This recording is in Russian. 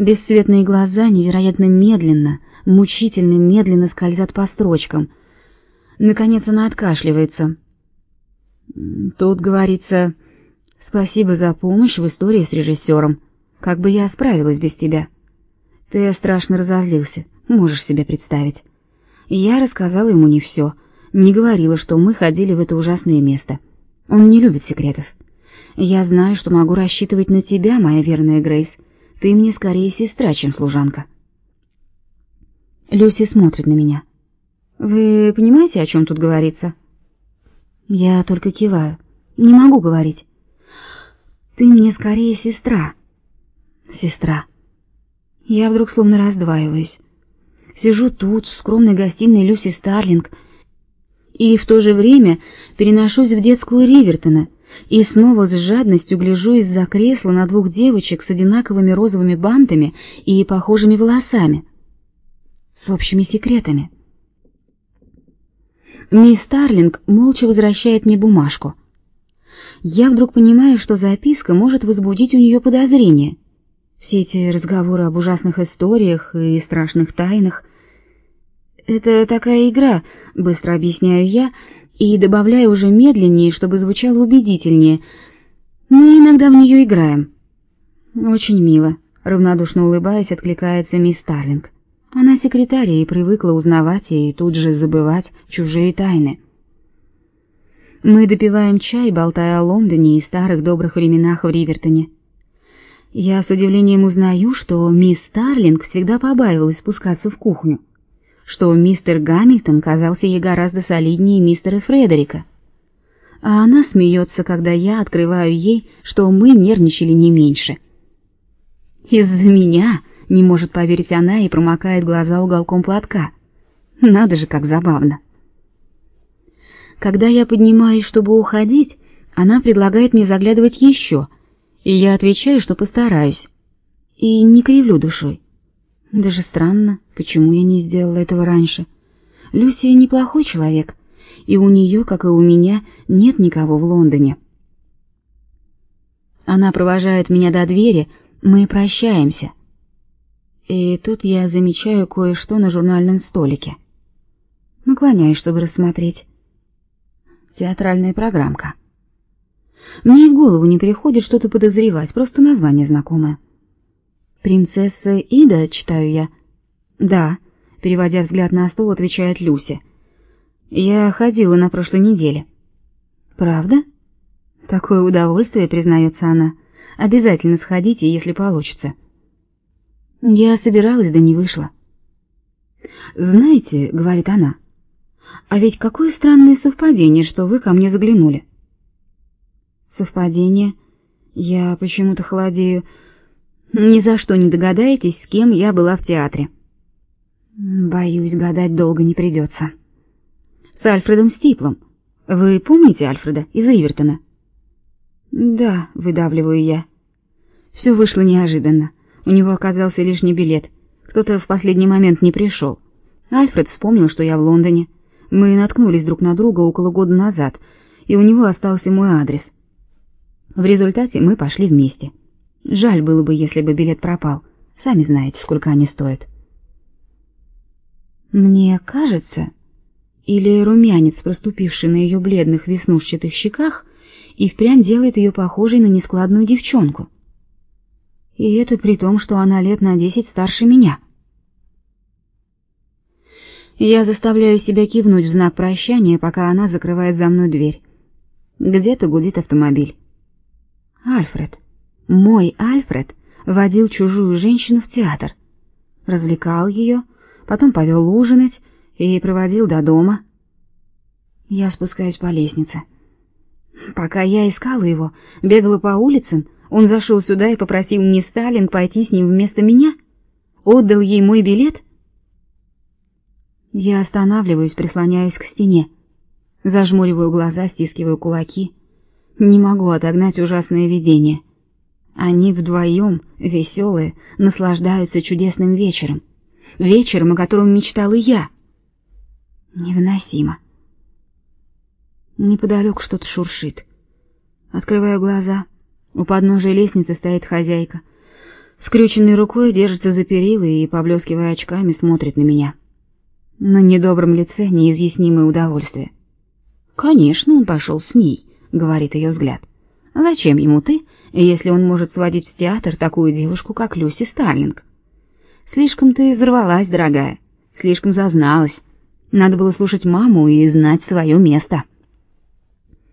Бесцветные глаза невероятно медленно, мучительно медленно скользят по строчкам. Наконец она откашливается. Тут говорится: "Спасибо за помощь в истории с режиссером. Как бы я справилась без тебя?" Ты страшно разозлился, можешь себе представить. Я рассказала ему не все, не говорила, что мы ходили в это ужасное место. Он не любит секретов. Я знаю, что могу рассчитывать на тебя, моя верная Грейс. Ты мне скорее сестра, чем служанка. Люси смотрит на меня. Вы понимаете, о чем тут говорится? Я только киваю. Не могу говорить. Ты мне скорее сестра. Сестра. Я вдруг словно раздваиваюсь. Сижу тут, в скромной гостиной Люси Старлинг, и в то же время переношусь в детскую Ривертона и снова с жадностью гляжу из-за кресла на двух девочек с одинаковыми розовыми бантами и похожими волосами, с общими секретами. Мисс Старлинг молча возвращает мне бумажку. Я вдруг понимаю, что записка может возбудить у нее подозрения. Все эти разговоры об ужасных историях и страшных тайнах это такая игра, быстро объясняю я и добавляю уже медленнее, чтобы звучало убедительнее. Мы иногда в нее играем. Очень мило, равнодушно улыбаясь, откликается мисс Старлинг. Она секретарь и привыкла узнавать и тут же забывать чужие тайны. Мы допиваем чай, болтая о Лондоне и старых добрых временах в Ривертоне. Я с удивлением узнаю, что мисс Старлинг всегда побаивалась спускаться в кухню, что мистер Гамильтон казался ей гораздо солиднее мистера Фредерика. А она смеется, когда я открываю ей, что мы нервничали не меньше. Из-за меня, не может поверить она и промокает глаза уголком платка. Надо же, как забавно. Когда я поднимаюсь, чтобы уходить, она предлагает мне заглядывать еще — и я отвечаю, что постараюсь. И не кривлю душой. Даже странно, почему я не сделала этого раньше. Люсия неплохой человек, и у нее, как и у меня, нет никого в Лондоне. Она провожает меня до двери, мы прощаемся. И тут я замечаю кое-что на журнальном столике. Наклоняюсь, чтобы рассмотреть. Театральная программка. Мне и в голову не приходит что-то подозревать, просто название знакомое. Принцесса Ида, читаю я. Да, переводя взгляд на стол, отвечает Люся. Я ходила на прошлой неделе. Правда? Такое удовольствие, признается она. Обязательно сходите, если получится. Я собиралась, да не вышло. Знаете, говорит она. А ведь какое странное совпадение, что вы ко мне заглянули. Совпадение? Я почему-то холодею. Ни за что не догадаетесь, с кем я была в театре. Боюсь, гадать долго не придется. С Альфредом Стиплом. Вы помните Альфреда из Ивертона? Да, выдавливаю я. Все вышло неожиданно. У него оказался лишний билет. Кто-то в последний момент не пришел. Альфред вспомнил, что я в Лондоне. Мы наткнулись друг на друга около года назад, и у него остался мой адрес. В результате мы пошли вместе. Жаль было бы, если бы билет пропал. Сами знаете, сколько они стоят. Мне кажется, или румянец, проступивший на ее бледных веснушчатых щеках, и впрямь делает ее похожей на нескладную девчонку. И это при том, что она лет на десять старше меня. Я заставляю себя кивнуть в знак прощания, пока она закрывает за мной дверь. Где-то гудит автомобиль. Альфред, мой Альфред, водил чужую женщину в театр, развлекал ее, потом повел ужинать и проводил до дома. Я спускаюсь по лестнице. Пока я искала его, бегала по улицам, он зашел сюда и попросил мне Сталинг пойти с ним вместо меня, отдал ей мой билет. Я останавливаюсь, прислоняюсь к стене, зажмуриваю глаза, стискиваю кулаки. Не могу отогнать ужасное видение. Они вдвоем, веселые, наслаждаются чудесным вечером. Вечером, о котором мечтал и я. Невыносимо. Неподалеку что-то шуршит. Открываю глаза. У подножия лестницы стоит хозяйка. Скрюченной рукой держится за перила и, поблескивая очками, смотрит на меня. На недобром лице неизъяснимое удовольствие. «Конечно, он пошел с ней», — говорит ее взгляд. «Зачем ему ты, если он может сводить в театр такую девушку, как Люси Старлинг? Слишком ты взорвалась, дорогая, слишком зазналась. Надо было слушать маму и знать свое место».